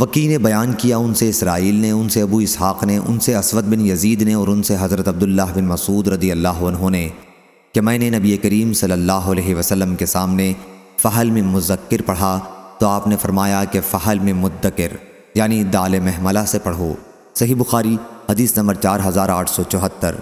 وکی نے بیان کیا، ان سے اسرائیل نے، ان سے ابو اسحاق نے، ان سے اسود بن یزید نے اور ان سے حضرت عبداللہ بن مسعود رضی اللہ عنہ نے کہ میں نے نبی کریم صلی اللہ علیہ وسلم کے سامنے فحل میں مذکر پڑھا تو آپ نے فرمایا کہ فحل میں مدکر یعنی دال محملہ سے پڑھو۔ صحیح بخاری، حدیث نمبر چار ہزار آٹھ سو چوہتر۔